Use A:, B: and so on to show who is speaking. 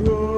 A: Lord.